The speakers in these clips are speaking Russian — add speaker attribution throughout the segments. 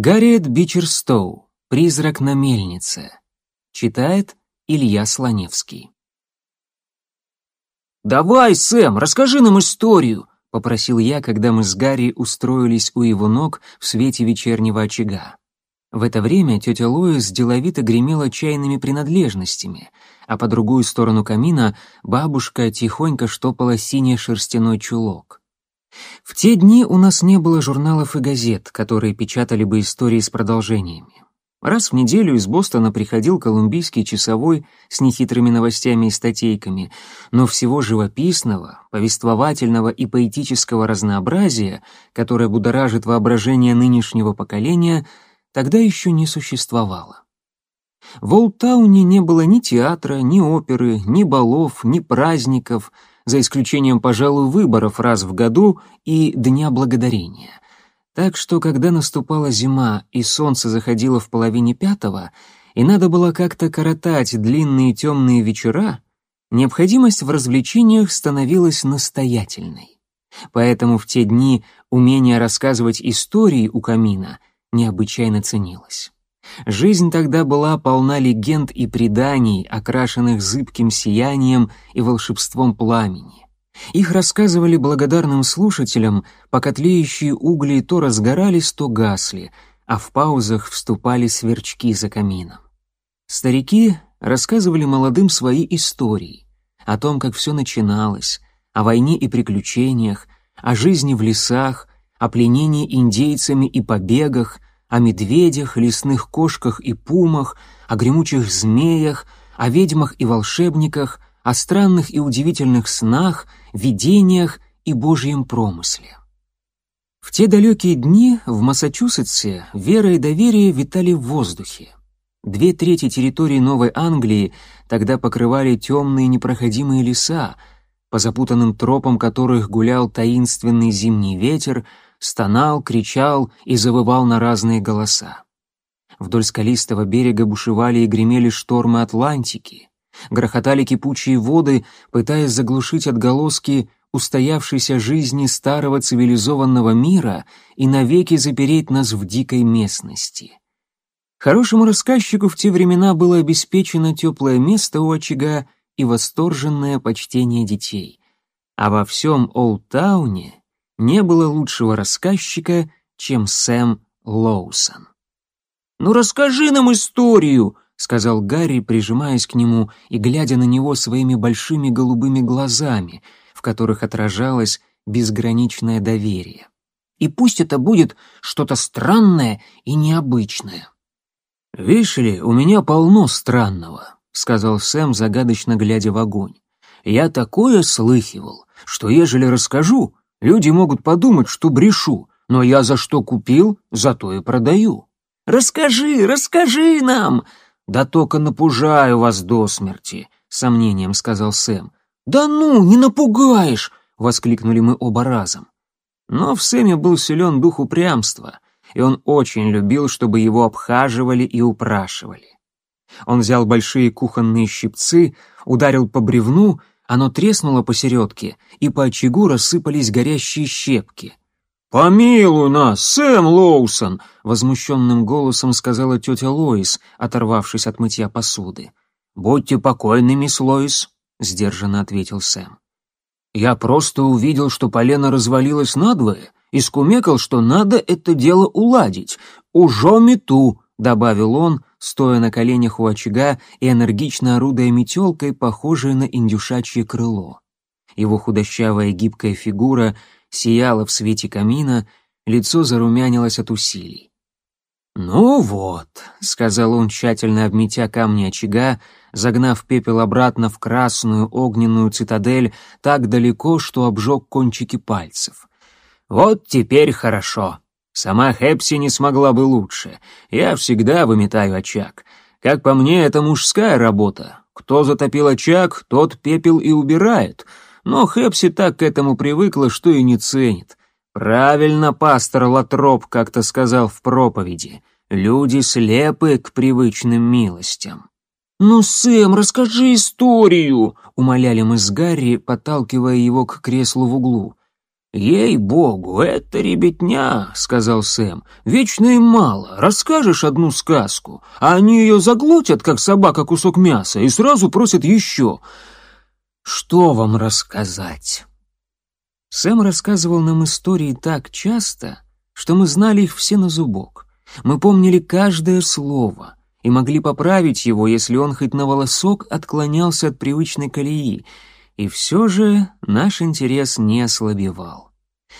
Speaker 1: Гарриет Бичерстоу. Призрак на мельнице. Читает Илья Слоневский. «Давай, Сэм, расскажи нам историю», — попросил я, когда мы с Гарри устроились у его ног в свете вечернего очага. В это время тетя Лоис деловито гремела чайными принадлежностями, а по другую сторону камина бабушка тихонько штопала синий шерстяной чулок. В те дни у нас не было журналов и газет, которые печатали бы истории с продолжениями. Раз в неделю из Бостона приходил колумбийский часовой с нехитрыми новостями и статейками, но всего живописного, повествовательного и поэтического разнообразия, которое будоражит воображение нынешнего поколения, тогда еще не существовало. В Олтауне не было ни театра, ни оперы, ни балов, ни праздников — за исключением, пожалуй, выборов раз в году и Дня Благодарения. Так что, когда наступала зима и солнце заходило в половине пятого, и надо было как-то коротать длинные темные вечера, необходимость в развлечениях становилась настоятельной. Поэтому в те дни умение рассказывать истории у камина необычайно ценилось. Жизнь тогда была полна легенд и преданий, окрашенных зыбким сиянием и волшебством пламени. Их рассказывали благодарным слушателям, пока тлеющие угли то разгорались, то гасли, а в паузах вступали сверчки за камином. Старики рассказывали молодым свои истории, о том, как все начиналось, о войне и приключениях, о жизни в лесах, о пленении индейцами и побегах, о медведях, лесных кошках и пумах, о гремучих змеях, о ведьмах и волшебниках, о странных и удивительных снах, видениях и божьем промысле. В те далекие дни в Массачусетсе вера и доверие витали в воздухе. Две трети территории Новой Англии тогда покрывали темные непроходимые леса, по запутанным тропам которых гулял таинственный зимний ветер, стонал, кричал и завывал на разные голоса. Вдоль скалистого берега бушевали и гремели штормы Атлантики, грохотали кипучие воды, пытаясь заглушить отголоски устоявшейся жизни старого цивилизованного мира и навеки запереть нас в дикой местности. Хорошему рассказчику в те времена было обеспечено теплое место у очага и восторженное почтение детей. А во всем Олтауне не было лучшего рассказчика, чем Сэм Лоусон. «Ну расскажи нам историю!» — сказал Гарри, прижимаясь к нему и глядя на него своими большими голубыми глазами, в которых отражалось безграничное доверие. «И пусть это будет что-то странное и необычное». «Видишь ли, у меня полно странного», — сказал Сэм, загадочно глядя в огонь. «Я такое слыхивал, что ежели расскажу, Люди могут подумать, что брешу, но я за что купил, за то и продаю. Расскажи, расскажи нам!» «Да только напужаю вас до смерти», — сомнением сказал Сэм. «Да ну, не напугаешь!» — воскликнули мы оба разом. Но в Сэме был силен дух упрямства, и он очень любил, чтобы его обхаживали и упрашивали. Он взял большие кухонные щипцы, ударил по бревну оно треснуло посередке, и по очагу рассыпались горящие щепки. «Помилуй нас, Сэм Лоусон!» — возмущенным голосом сказала тетя Лоис, оторвавшись от мытья посуды. «Будьте покойны, мисс Лоис», — сдержанно ответил Сэм. «Я просто увидел, что полено развалилось надвое, и скумекал, что надо это дело уладить. Ужо мету!» — добавил он, стоя на коленях у очага и энергично орудуя метелкой, похожей на индюшачье крыло. Его худощавая гибкая фигура сияла в свете камина, лицо зарумянилось от усилий. «Ну вот», — сказал он, тщательно обметя камни очага, загнав пепел обратно в красную огненную цитадель так далеко, что обжег кончики пальцев. «Вот теперь хорошо. Сама Хепси не смогла бы лучше. Я всегда выметаю очаг. Как по мне, это мужская работа. Кто затопил очаг, тот пепел и убирает. Но Хепси так к этому привыкла, что и не ценит. Правильно пастор Латроп как-то сказал в проповеди. Люди слепы к привычным милостям. «Ну, Сэм, расскажи историю!» — умоляли мы с Гарри, подталкивая его к креслу в углу. «Ей-богу, это ребятня», — сказал Сэм. «Вечно им мало. Расскажешь одну сказку, а они ее заглотят, как собака кусок мяса, и сразу просят еще. Что вам рассказать?» Сэм рассказывал нам истории так часто, что мы знали их все на зубок. Мы помнили каждое слово и могли поправить его, если он хоть на волосок отклонялся от привычной колеи — и все же наш интерес не ослабевал.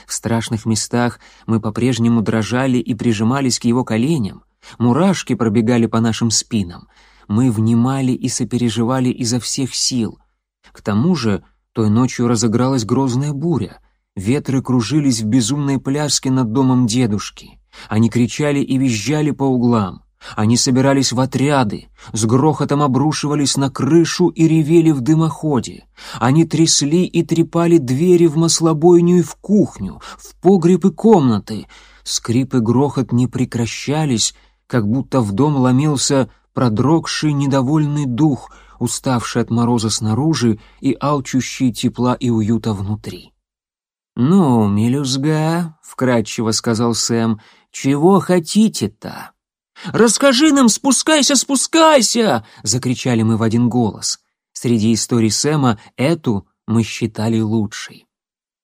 Speaker 1: В страшных местах мы по-прежнему дрожали и прижимались к его коленям, мурашки пробегали по нашим спинам, мы внимали и сопереживали изо всех сил. К тому же той ночью разыгралась грозная буря, ветры кружились в безумной пляске над домом дедушки, они кричали и визжали по углам. Они собирались в отряды, с грохотом обрушивались на крышу и ревели в дымоходе. Они трясли и трепали двери в маслобойню и в кухню, в погреб и комнаты. Скрип и грохот не прекращались, как будто в дом ломился продрогший недовольный дух, уставший от мороза снаружи и алчущий тепла и уюта внутри. «Ну, мелюзга», — вкратчиво сказал Сэм, — «чего хотите-то?» «Расскажи нам, спускайся, спускайся!» — закричали мы в один голос. Среди историй Сэма эту мы считали лучшей.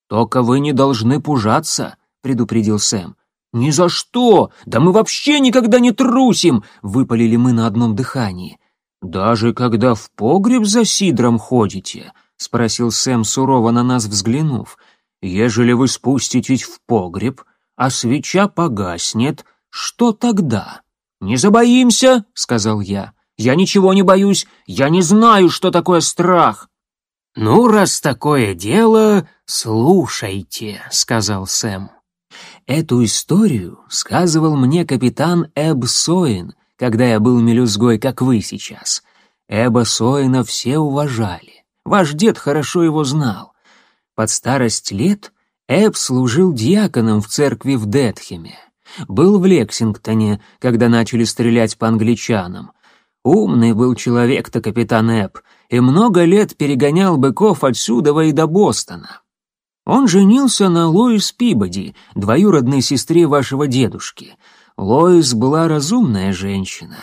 Speaker 1: «Только вы не должны пужаться», — предупредил Сэм. «Ни за что! Да мы вообще никогда не трусим!» — выпалили мы на одном дыхании. «Даже когда в погреб за сидром ходите?» — спросил Сэм, сурово на нас взглянув. «Ежели вы спуститесь в погреб, а свеча погаснет, что тогда?» «Не забоимся», — сказал я. «Я ничего не боюсь, я не знаю, что такое страх». «Ну, раз такое дело, слушайте», — сказал Сэм. Эту историю сказывал мне капитан Эб Соин, когда я был мелюзгой, как вы сейчас. Эба Соина все уважали. Ваш дед хорошо его знал. Под старость лет Эб служил диаконом в церкви в Детхеме. Был в Лексингтоне, когда начали стрелять по англичанам. Умный был человек-то капитан Эб, и много лет перегонял быков отсюда и до Бостона. Он женился на Лоис Пибоди, двоюродной сестре вашего дедушки. Лоис была разумная женщина.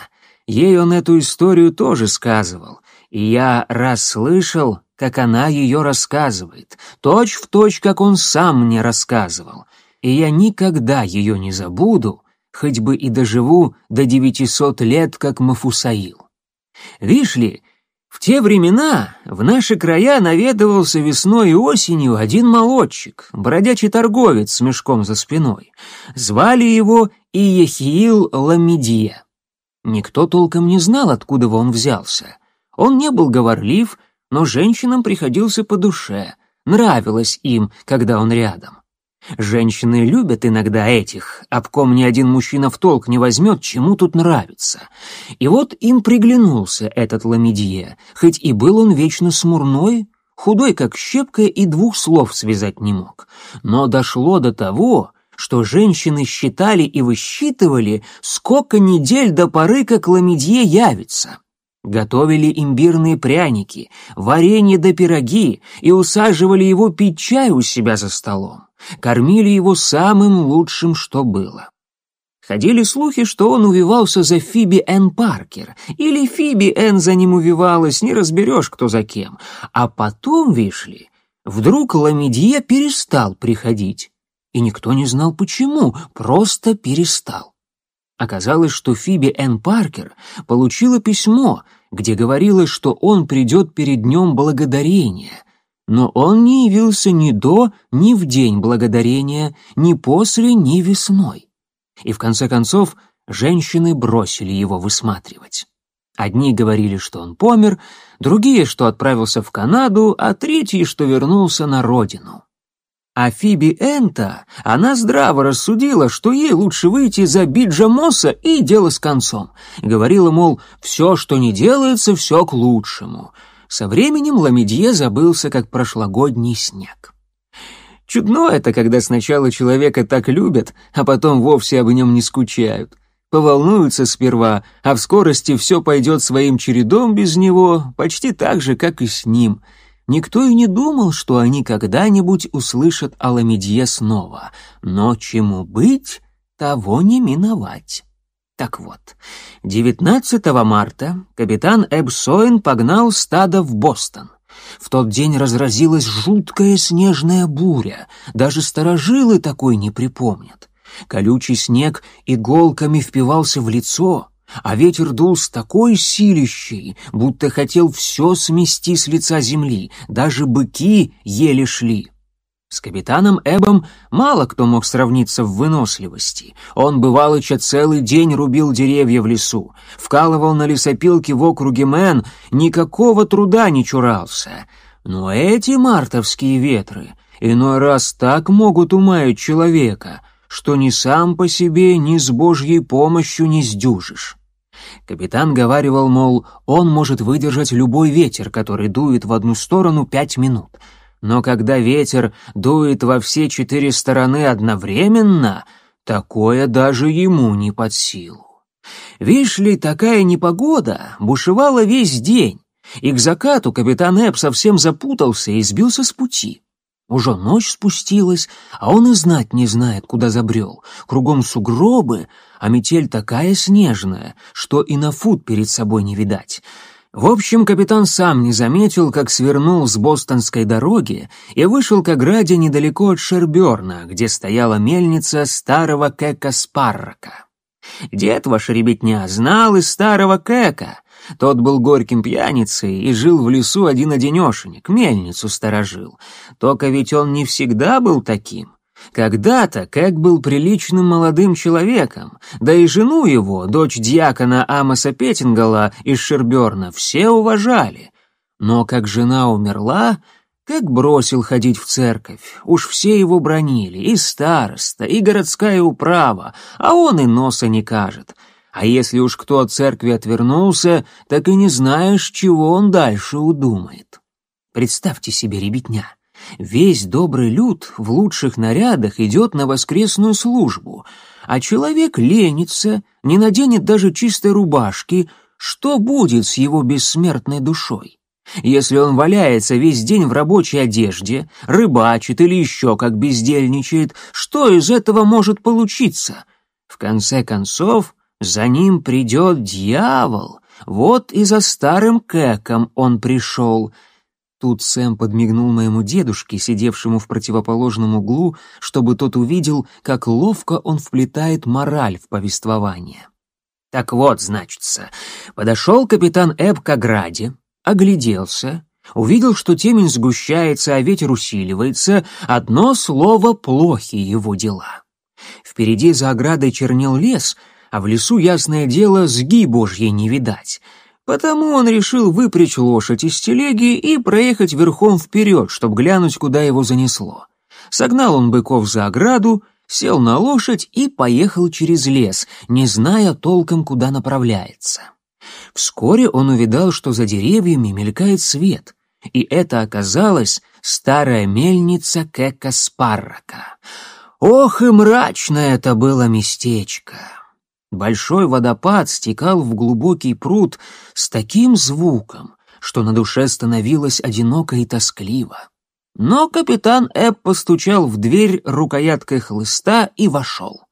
Speaker 1: Ей он эту историю тоже сказывал, и я раз слышал, как она ее рассказывает, точь в точь, как он сам мне рассказывал — и я никогда ее не забуду, хоть бы и доживу до девятисот лет, как Мафусаил. Вишь ли, в те времена в наши края наведывался весной и осенью один молодчик, бродячий торговец с мешком за спиной. Звали его Иехиил Ламедия. Никто толком не знал, откуда он взялся. Он не был говорлив, но женщинам приходился по душе, нравилось им, когда он рядом. Женщины любят иногда этих, об ком ни один мужчина в толк не возьмет, чему тут нравится. И вот им приглянулся этот Ламедье, хоть и был он вечно смурной, худой как щепка и двух слов связать не мог. Но дошло до того, что женщины считали и высчитывали, сколько недель до поры, как Ламедье явится. Готовили имбирные пряники, варенье да пироги и усаживали его пить чай у себя за столом кормили его самым лучшим, что было. Ходили слухи, что он увивался за Фиби Энн Паркер, или Фиби Энн за ним увивалась, не разберешь, кто за кем. А потом, вишли, вдруг Ламедье перестал приходить. И никто не знал почему, просто перестал. Оказалось, что Фиби Энн Паркер получила письмо, где говорилось, что он придет перед днем благодарения — но он не явился ни до, ни в день благодарения, ни после, ни весной. И в конце концов женщины бросили его высматривать. Одни говорили, что он помер, другие, что отправился в Канаду, а третьи, что вернулся на родину. А Фиби Энта, она здраво рассудила, что ей лучше выйти за Биджа Мосса и дело с концом. Говорила, мол, все, что не делается, все к лучшему. Со временем Ламедье забылся, как прошлогодний снег. Чудно это, когда сначала человека так любят, а потом вовсе об нем не скучают. Поволнуются сперва, а в скорости все пойдет своим чередом без него, почти так же, как и с ним. Никто и не думал, что они когда-нибудь услышат о Ламедье снова. Но чему быть, того не миновать. Так вот, 19 марта капитан Эбсоин погнал стадо в Бостон. В тот день разразилась жуткая снежная буря, даже старожилы такой не припомнят. Колючий снег иголками впивался в лицо, а ветер дул с такой силищей, будто хотел все смести с лица земли, даже быки еле шли. С капитаном Эбом мало кто мог сравниться в выносливости. Он, бывалыча, целый день рубил деревья в лесу, вкалывал на лесопилке в округе Мэн, никакого труда не чурался. Но эти мартовские ветры иной раз так могут умаять человека, что ни сам по себе, ни с Божьей помощью не сдюжишь. Капитан говаривал, мол, он может выдержать любой ветер, который дует в одну сторону пять минут — но когда ветер дует во все четыре стороны одновременно, такое даже ему не под силу. Вишь ли, такая непогода бушевала весь день, и к закату капитан Эб совсем запутался и сбился с пути. Уже ночь спустилась, а он и знать не знает, куда забрел. Кругом сугробы, а метель такая снежная, что и на фут перед собой не видать. В общем, капитан сам не заметил, как свернул с бостонской дороги и вышел к ограде недалеко от Шерберна, где стояла мельница старого Кэка Спаррока. Дед ваш ребятня знал и старого Кэка. Тот был горьким пьяницей и жил в лесу один-одинешенек, мельницу сторожил. Только ведь он не всегда был таким. Когда-то Кэг был приличным молодым человеком, да и жену его, дочь дьякона Амоса Петтингала из Шерберна, все уважали. Но как жена умерла, Кэг бросил ходить в церковь. Уж все его бронили, и староста, и городская управа, а он и носа не кажет. А если уж кто от церкви отвернулся, так и не знаешь, чего он дальше удумает. Представьте себе, ребятня, Весь добрый люд в лучших нарядах идет на воскресную службу, а человек ленится, не наденет даже чистой рубашки. Что будет с его бессмертной душой? Если он валяется весь день в рабочей одежде, рыбачит или еще как бездельничает, что из этого может получиться? В конце концов, за ним придет дьявол. Вот и за старым Кэком он пришел — Тут Сэм подмигнул моему дедушке, сидевшему в противоположном углу, чтобы тот увидел, как ловко он вплетает мораль в повествование. Так вот, значится, подошел капитан Эб к ограде, огляделся, увидел, что темень сгущается, а ветер усиливается, одно слово плохи его дела. Впереди за оградой чернел лес, а в лесу, ясное дело, сги божьей не видать — Потому он решил выпрячь лошадь из телеги и проехать верхом вперед, чтобы глянуть, куда его занесло. Согнал он быков за ограду, сел на лошадь и поехал через лес, не зная толком, куда направляется. Вскоре он увидал, что за деревьями мелькает свет, и это оказалась старая мельница Кека Спаррака. Ох и мрачное это было местечко! Большой водопад стекал в глубокий пруд с таким звуком, что на душе становилось одиноко и тоскливо. Но капитан Эб постучал в дверь рукояткой хлыста и вошел.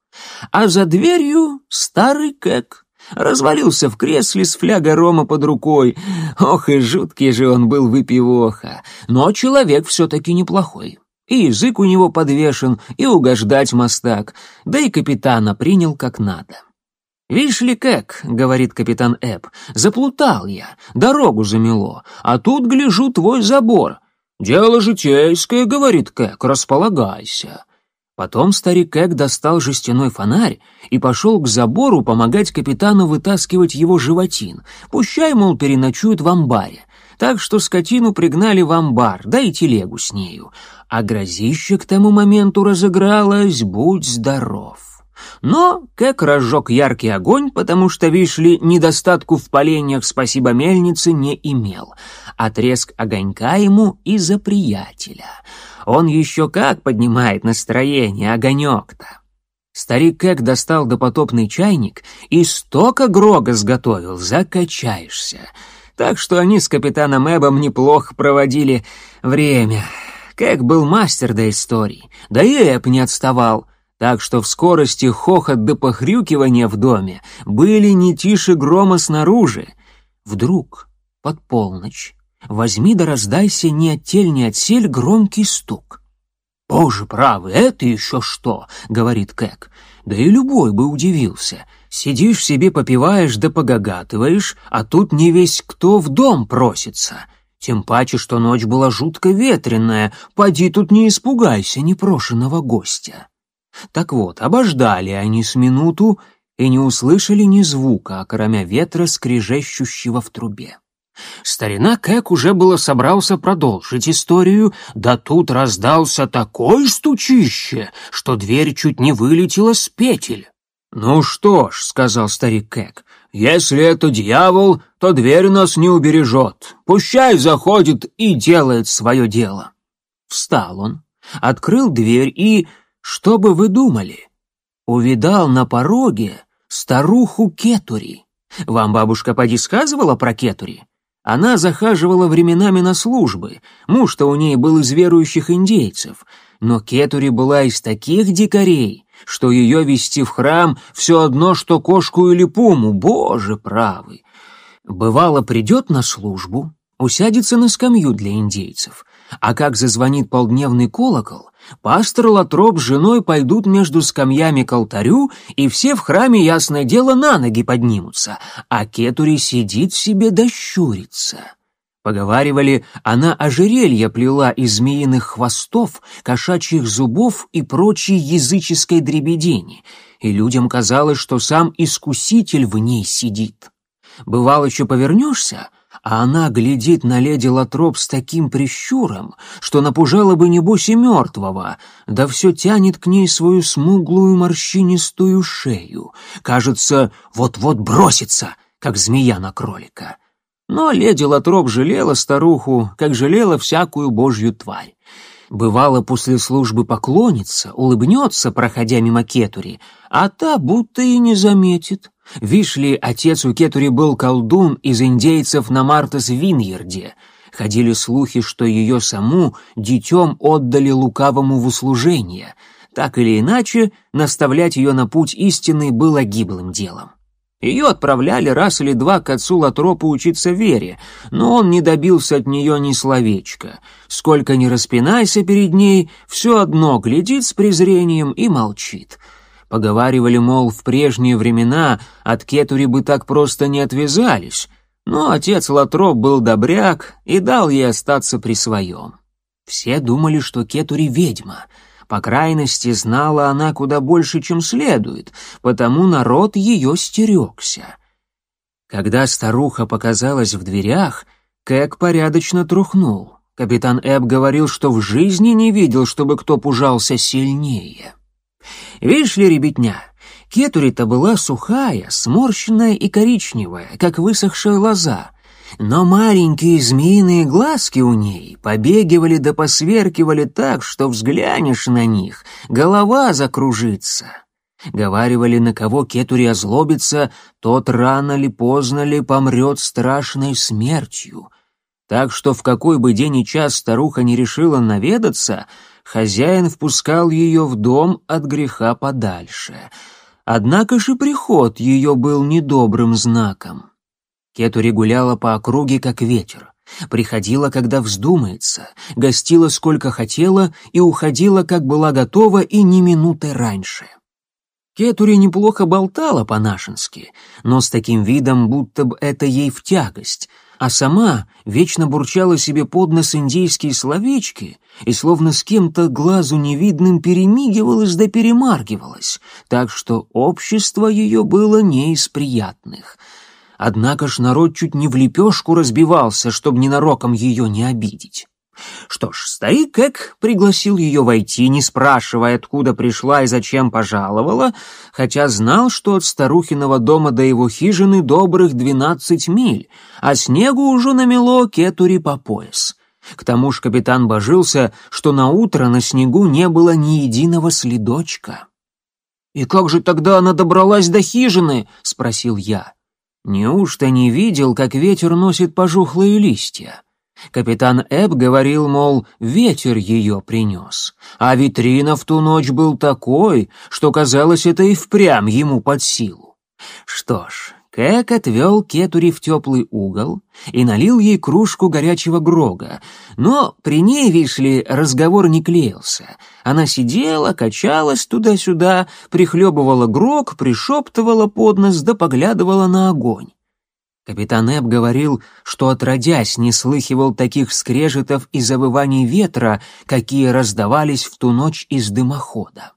Speaker 1: А за дверью старый Кэк развалился в кресле с фляга рома под рукой. Ох и жуткий же он был выпивоха, но человек все-таки неплохой. И язык у него подвешен, и угождать мастак, да и капитана принял как надо. «Вишь ли, как, — говорит капитан Эб, — заплутал я, дорогу замело, а тут гляжу твой забор. Дело житейское, — говорит Кэк, — располагайся». Потом старик Кэк достал жестяной фонарь и пошел к забору помогать капитану вытаскивать его животин. Пущай, мол, переночует в амбаре. Так что скотину пригнали в амбар, да и телегу с нею. А грозище к тому моменту разыгралось, будь здоров. Но Кэк разжег яркий огонь, потому что, видишь ли, недостатку в поленьях спасибо мельнице не имел. Отрезк огонька ему и за приятеля. Он еще как поднимает настроение, огонек-то. Старик Кэк достал допотопный чайник и столько грога сготовил, закачаешься. Так что они с капитаном Эбом неплохо проводили время. Кэк был мастер до историй, да и Эб не отставал. Так что в скорости хохот до похрюкивания в доме были не тише грома снаружи. Вдруг, под полночь, возьми да раздайся ни оттель, ни отсель громкий стук. «Боже правый, это еще что?» — говорит Кэк. Да и любой бы удивился. Сидишь себе попиваешь да погагатываешь, а тут не весь кто в дом просится. Тем паче, что ночь была жутко ветреная, поди тут не испугайся непрошенного гостя. Так вот, обождали они с минуту и не услышали ни звука, кроме ветра, скрежещущего в трубе. Старина Кэк уже было собрался продолжить историю, да тут раздался такой стучище, что дверь чуть не вылетела с петель. «Ну что ж», — сказал старик Кэк, — «если это дьявол, то дверь нас не убережет. Пущай заходит и делает свое дело». Встал он, открыл дверь и... Что бы вы думали? Увидал на пороге старуху Кетури. Вам бабушка поди сказывала про Кетури? Она захаживала временами на службы, муж-то у ней был из верующих индейцев, но Кетури была из таких дикарей, что ее вести в храм все одно, что кошку или пуму, боже правый. Бывало, придет на службу, усядется на скамью для индейцев, а как зазвонит полдневный колокол, Пастор Латроп с женой пойдут между скамьями к алтарю, и все в храме, ясное дело, на ноги поднимутся, а Кетури сидит себе да щурится. Поговаривали, она ожерелье плела из змеиных хвостов, кошачьих зубов и прочей языческой дребедени, и людям казалось, что сам искуситель в ней сидит. Бывало, еще повернешься — а она глядит на леди Латроп с таким прищуром, что напужала бы небось и мертвого, да все тянет к ней свою смуглую морщинистую шею. Кажется, вот-вот бросится, как змея на кролика. Но леди Латроп жалела старуху, как жалела всякую божью тварь. Бывало, после службы поклонится, улыбнется, проходя мимо Кетури, а та будто и не заметит. Вишли, отец у Кетури был колдун из индейцев на Мартас-Виньерде. Ходили слухи, что ее саму детем отдали лукавому в услужение. Так или иначе, наставлять ее на путь истинный было гиблым делом. Ее отправляли раз или два к отцу Латропу учиться вере, но он не добился от нее ни словечка. Сколько ни распинайся перед ней, все одно глядит с презрением и молчит. Поговаривали, мол, в прежние времена от Кетури бы так просто не отвязались, но отец Латроп был добряк и дал ей остаться при своем. Все думали, что Кетури ведьма — по крайности, знала она куда больше, чем следует, потому народ ее стерегся. Когда старуха показалась в дверях, Кэк порядочно трухнул. Капитан Эб говорил, что в жизни не видел, чтобы кто пужался сильнее. Видишь ли, ребятня, Кетури-то была сухая, сморщенная и коричневая, как высохшая лоза, но маленькие змеиные глазки у ней побегивали да посверкивали так, что взглянешь на них, голова закружится. Говаривали, на кого Кетури озлобится, тот рано ли поздно ли помрет страшной смертью. Так что в какой бы день и час старуха не решила наведаться, хозяин впускал ее в дом от греха подальше. Однако же приход ее был недобрым знаком. Кетури гуляла по округе, как ветер. Приходила, когда вздумается, гостила сколько хотела и уходила, как была готова, и ни минуты раньше. Кетури неплохо болтала по-нашенски, но с таким видом, будто бы это ей в тягость, а сама вечно бурчала себе под нос индейские словечки и словно с кем-то глазу невидным перемигивалась да перемаргивалась, так что общество ее было не из приятных — Однако ж народ чуть не в лепешку разбивался, чтобы ненароком ее не обидеть. Что ж, старик Эк пригласил ее войти, не спрашивая, откуда пришла и зачем пожаловала, хотя знал, что от старухиного дома до его хижины добрых двенадцать миль, а снегу уже намело кетури по пояс. К тому ж капитан божился, что на утро на снегу не было ни единого следочка. «И как же тогда она добралась до хижины?» — спросил я. Неужто не видел, как ветер носит пожухлые листья? Капитан Эб говорил, мол, ветер ее принес, а витрина в ту ночь был такой, что казалось, это и впрямь ему под силу. Что ж, Кэк отвел Кетури в теплый угол и налил ей кружку горячего грога, но при ней, видишь ли, разговор не клеился. Она сидела, качалась туда-сюда, прихлебывала грог, пришептывала под нос да поглядывала на огонь. Капитан Эб говорил, что отродясь не слыхивал таких скрежетов и завываний ветра, какие раздавались в ту ночь из дымохода.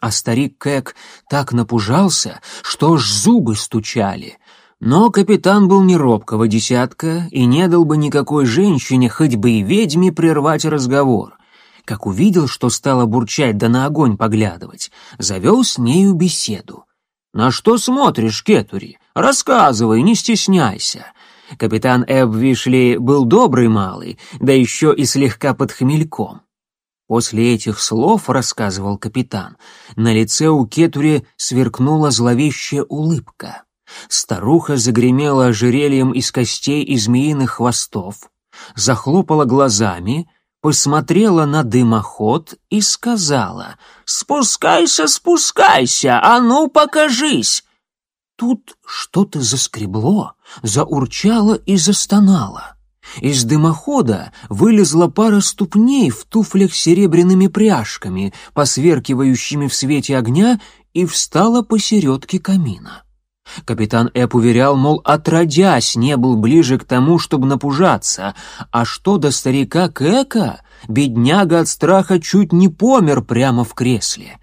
Speaker 1: А старик Кэк так напужался, что аж зубы стучали. Но капитан был не робкого десятка и не дал бы никакой женщине, хоть бы и ведьме, прервать разговор. Как увидел, что стало бурчать да на огонь поглядывать, завел с нею беседу. «На что смотришь, Кетури? Рассказывай, не стесняйся». Капитан Эб Вишли был добрый малый, да еще и слегка под хмельком. После этих слов, рассказывал капитан, на лице у Кетури сверкнула зловещая улыбка. Старуха загремела ожерельем из костей и змеиных хвостов, захлопала глазами, посмотрела на дымоход и сказала «Спускайся, спускайся, а ну покажись!» Тут что-то заскребло, заурчало и застонало. Из дымохода вылезла пара ступней в туфлях с серебряными пряжками, посверкивающими в свете огня, и встала посередке камина. Капитан Эп уверял, мол, отродясь, не был ближе к тому, чтобы напужаться, а что до старика Кэка, бедняга от страха чуть не помер прямо в кресле.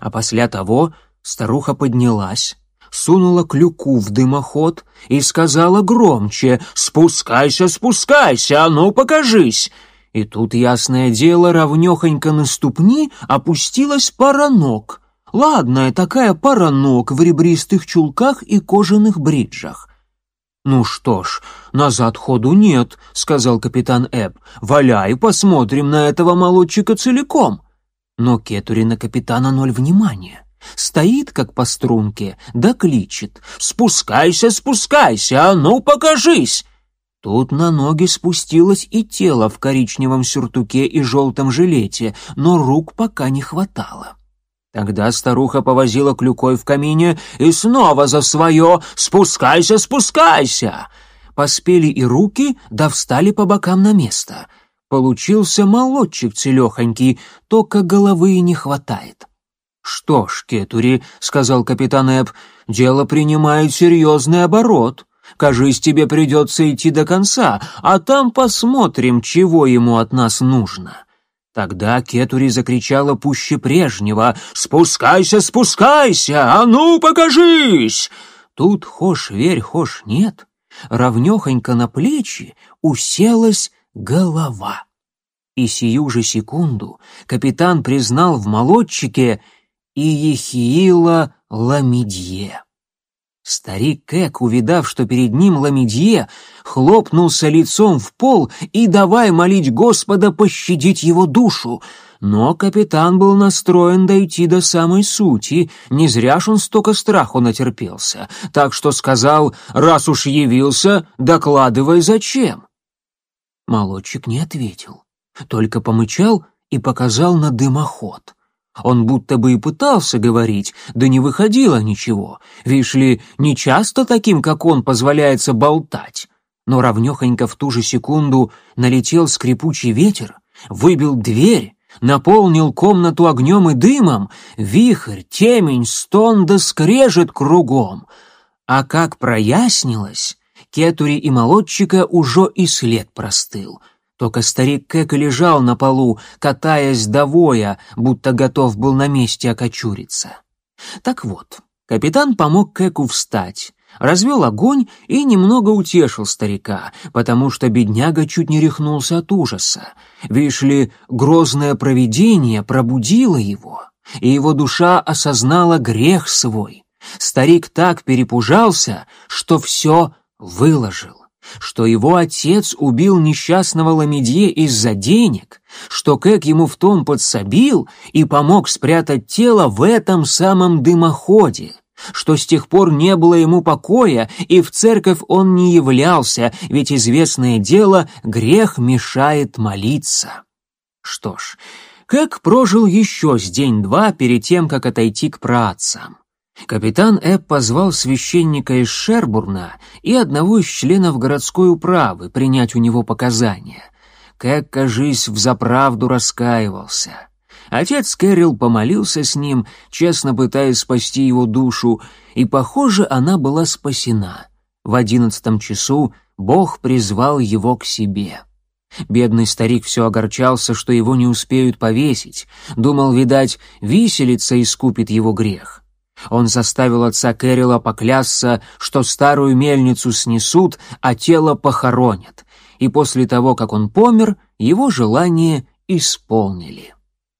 Speaker 1: А после того старуха поднялась, сунула клюку в дымоход и сказала громче «Спускайся, спускайся, а ну покажись!» И тут, ясное дело, равнёхонько на ступни опустилась пара ног. Ладная такая пара ног в ребристых чулках и кожаных бриджах. «Ну что ж, назад ходу нет», — сказал капитан Эб. «Валяй, посмотрим на этого молодчика целиком». Но Кетури на капитана ноль внимания. Стоит, как по струнке, да кличет. «Спускайся, спускайся, а ну покажись!» Тут на ноги спустилось и тело в коричневом сюртуке и желтом жилете, но рук пока не хватало. Тогда старуха повозила клюкой в камине и снова за свое «Спускайся, спускайся!» Поспели и руки, да встали по бокам на место. Получился молодчик целехонький, только головы не хватает. «Что ж, Кетури», — сказал капитан Эб, — «дело принимает серьезный оборот. Кажись, тебе придется идти до конца, а там посмотрим, чего ему от нас нужно». Тогда Кетури закричала пуще прежнего «Спускайся, спускайся! А ну, покажись!» Тут хошь верь, хошь нет, равнёхонько на плечи уселась голова. И сию же секунду капитан признал в молодчике и Ехиила Ламедье. Старик Кэк, увидав, что перед ним Ламедье, хлопнулся лицом в пол и давай молить Господа пощадить его душу. Но капитан был настроен дойти до самой сути, не зря ж он столько страху натерпелся, так что сказал «раз уж явился, докладывай зачем». Молодчик не ответил, только помычал и показал на дымоход. Он будто бы и пытался говорить, да не выходило ничего. Вишь ли, не часто таким, как он, позволяется болтать. Но равнёхонько в ту же секунду налетел скрипучий ветер, выбил дверь, наполнил комнату огнем и дымом, вихрь, темень, стон да скрежет кругом. А как прояснилось, Кетури и молодчика уже и след простыл — только старик Кэк лежал на полу, катаясь до воя, будто готов был на месте окочуриться. Так вот, капитан помог Кэку встать, развел огонь и немного утешил старика, потому что бедняга чуть не рехнулся от ужаса. Видишь ли, грозное провидение пробудило его, и его душа осознала грех свой. Старик так перепужался, что все выложил что его отец убил несчастного Ламедье из-за денег, что Кэк ему в том подсобил и помог спрятать тело в этом самом дымоходе, что с тех пор не было ему покоя, и в церковь он не являлся, ведь известное дело грех мешает молиться. Что ж, как прожил еще с день-два перед тем, как отойти к праотцам. Капитан Эбб позвал священника из Шербурна и одного из членов городской управы принять у него показания. Как, кажись, взаправду раскаивался. Отец Кэрил помолился с ним, честно пытаясь спасти его душу, и, похоже, она была спасена. В одиннадцатом часу Бог призвал его к себе. Бедный старик все огорчался, что его не успеют повесить. Думал, видать, виселица искупит его грех. Он заставил отца Кэрила поклясться, что старую мельницу снесут, а тело похоронят. И после того, как он помер, его желание исполнили.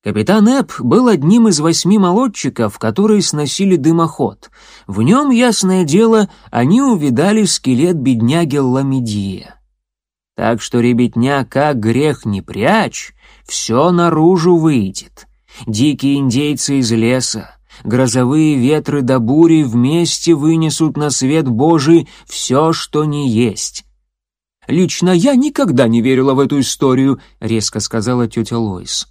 Speaker 1: Капитан Эбб был одним из восьми молодчиков, которые сносили дымоход. В нем, ясное дело, они увидали скелет бедняги Ламедия. Так что, ребятня, как грех не прячь, все наружу выйдет. Дикие индейцы из леса, грозовые ветры до бури вместе вынесут на свет Божий все, что не есть. «Лично я никогда не верила в эту историю», — резко сказала тетя Лоис.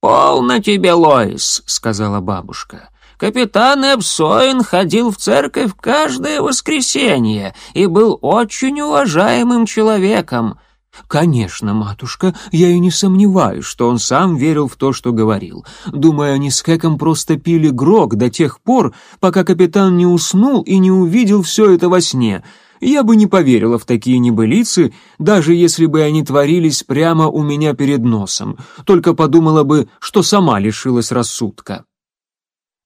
Speaker 1: «Полно тебе, Лоис», — сказала бабушка. «Капитан Эбсоин ходил в церковь каждое воскресенье и был очень уважаемым человеком». «Конечно, матушка, я и не сомневаюсь, что он сам верил в то, что говорил. Думаю, они с Хэком просто пили грог до тех пор, пока капитан не уснул и не увидел все это во сне. Я бы не поверила в такие небылицы, даже если бы они творились прямо у меня перед носом, только подумала бы, что сама лишилась рассудка.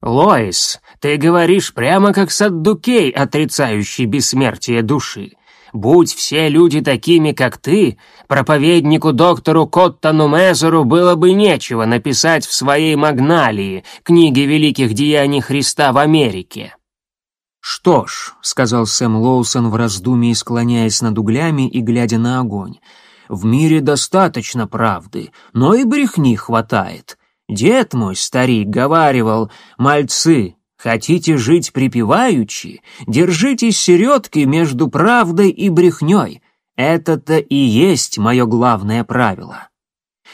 Speaker 1: «Лоис, ты говоришь прямо как Саддукей, отрицающий бессмертие души. Будь все люди такими, как ты, проповеднику доктору Коттону Мезеру было бы нечего написать в своей «Магналии», книге великих деяний Христа в Америке». «Что ж», — сказал Сэм Лоусон в раздумии, склоняясь над углями и глядя на огонь, «в мире достаточно правды, но и брехни хватает. Дед мой, старик, говаривал, мальцы, хотите жить припеваючи, держитесь середки между правдой и брехней. Это-то и есть мое главное правило».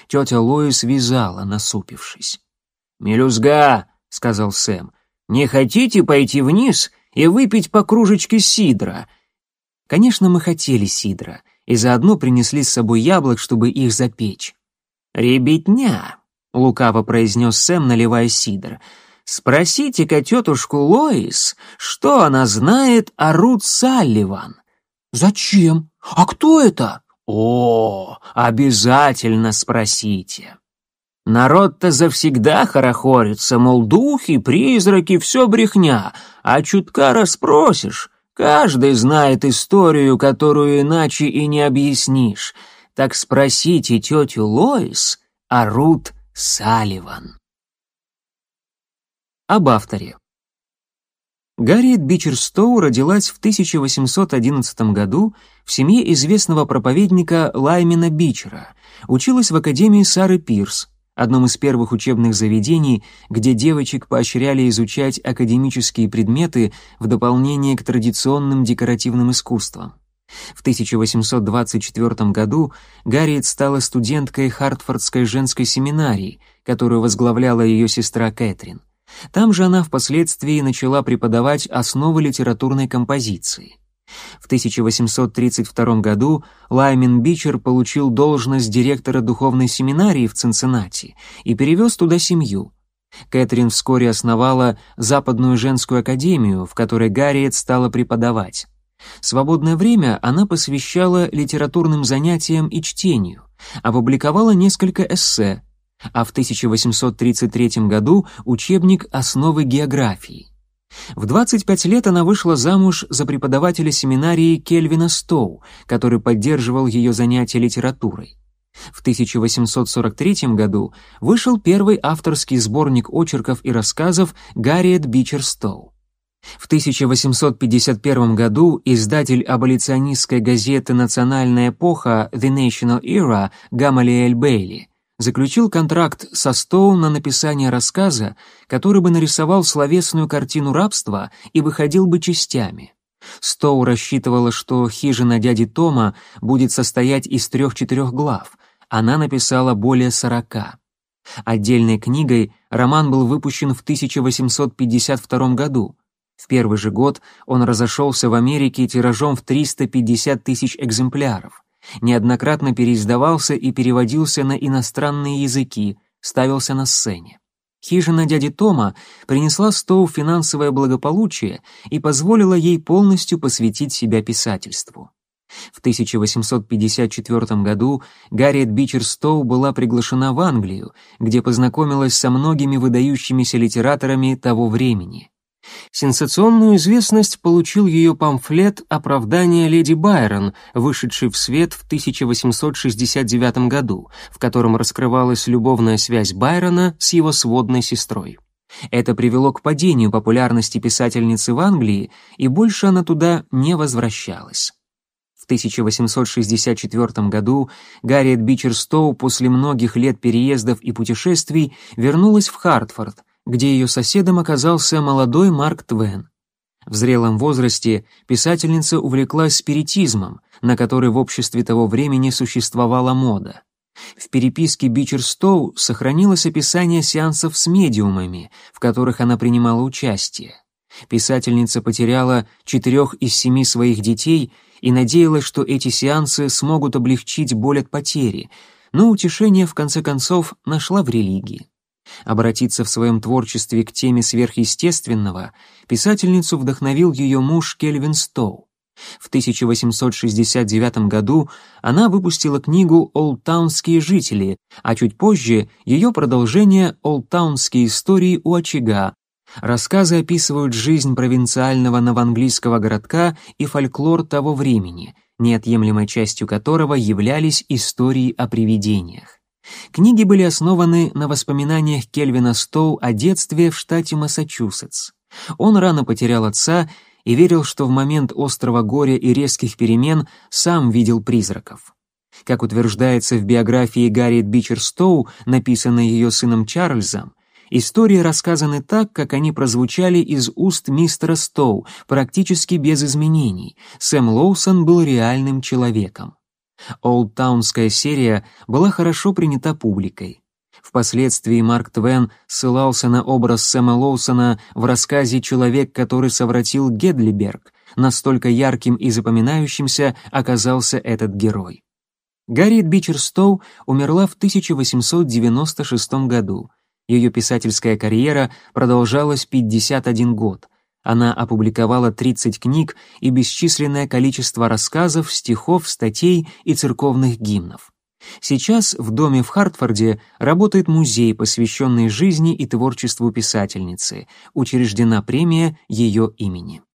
Speaker 1: Тетя Лоис вязала, насупившись. «Мелюзга», — сказал Сэм, — «не хотите пойти вниз?» и выпить по кружечке сидра. Конечно, мы хотели сидра, и заодно принесли с собой яблок, чтобы их запечь. «Ребятня», — лукаво произнес Сэм, наливая сидр, — «спросите-ка тетушку Лоис, что она знает о Рут Салливан». «Зачем? А кто это?» «О, обязательно спросите». Народ-то завсегда хорохорится, мол, духи, призраки, все брехня, а чутка расспросишь. Каждый знает историю, которую иначе и не объяснишь. Так спросите тетю Лоис о Рут Салливан. Об авторе. Гарриет Бичерстоу родилась в 1811 году в семье известного проповедника Лаймена Бичера, училась в Академии Сары Пирс, одном из первых учебных заведений, где девочек поощряли изучать академические предметы в дополнение к традиционным декоративным искусствам. В 1824 году Гарриет стала студенткой Хартфордской женской семинарии, которую возглавляла ее сестра Кэтрин. Там же она впоследствии начала преподавать основы литературной композиции. В 1832 году Лаймен Бичер получил должность директора духовной семинарии в Цинциннати и перевез туда семью. Кэтрин вскоре основала Западную женскую академию, в которой Гарриет стала преподавать. Свободное время она посвящала литературным занятиям и чтению, опубликовала несколько эссе, а в 1833 году учебник «Основы географии». В 25 лет она вышла замуж за преподавателя семинарии Кельвина Стоу, который поддерживал ее занятия литературой. В 1843 году вышел первый авторский сборник очерков и рассказов Гарриет Бичер Стоу. В 1851 году издатель аболиционистской газеты «Национальная эпоха» The National Era Гамалиэль Бейли заключил контракт со Стоу на написание рассказа, который бы нарисовал словесную картину рабства и выходил бы частями. Стоу рассчитывала, что «Хижина дяди Тома» будет состоять из трех-четырех глав. Она написала более сорока. Отдельной книгой роман был выпущен в 1852 году. В первый же год он разошелся в Америке тиражом в 350 тысяч экземпляров. Неоднократно переиздавался и переводился на иностранные языки, ставился на сцене. Хижина дяди Тома принесла Стоу финансовое благополучие и позволила ей полностью посвятить себя писательству. В 1854 году Гарриет Бичер Стоу была приглашена в Англию, где познакомилась со многими выдающимися литераторами того времени. Сенсационную известность получил ее памфлет «Оправдание леди Байрон», вышедший в свет в 1869 году, в котором раскрывалась любовная связь Байрона с его сводной сестрой. Это привело к падению популярности писательницы в Англии, и больше она туда не возвращалась. В 1864 году Гарриет Бичерстоу после многих лет переездов и путешествий вернулась в Хартфорд, где ее соседом оказался молодой Марк Твен. В зрелом возрасте писательница увлеклась спиритизмом, на который в обществе того времени существовала мода. В переписке Бичерстоу сохранилось описание сеансов с медиумами, в которых она принимала участие. Писательница потеряла четырех из семи своих детей и надеялась, что эти сеансы смогут облегчить боль от потери, но утешение в конце концов нашла в религии. Обратиться в своем творчестве к теме сверхъестественного писательницу вдохновил ее муж Кельвин Стоу. В 1869 году она выпустила книгу «Олдтаунские жители», а чуть позже ее продолжение «Олдтаунские истории у очага». Рассказы описывают жизнь провинциального новоанглийского городка и фольклор того времени, неотъемлемой частью которого являлись истории о привидениях. Книги были основаны на воспоминаниях Кельвина Стоу о детстве в штате Массачусетс. Он рано потерял отца и верил, что в момент острого горя и резких перемен сам видел призраков. Как утверждается в биографии Гарриет Бичер Стоу, написанной ее сыном Чарльзом, истории рассказаны так, как они прозвучали из уст мистера Стоу, практически без изменений. Сэм Лоусон был реальным человеком. Олдтаунская серия была хорошо принята публикой. Впоследствии Марк Твен ссылался на образ Сэма Лоусона в рассказе «Человек, который совратил Гедлиберг», настолько ярким и запоминающимся оказался этот герой. Гарриет Бичерстоу умерла в 1896 году. Ее писательская карьера продолжалась 51 год — она опубликовала 30 книг и бесчисленное количество рассказов, стихов, статей и церковных гимнов. Сейчас в доме в Хартфорде работает музей, посвященный жизни и творчеству писательницы. Учреждена премия ее имени.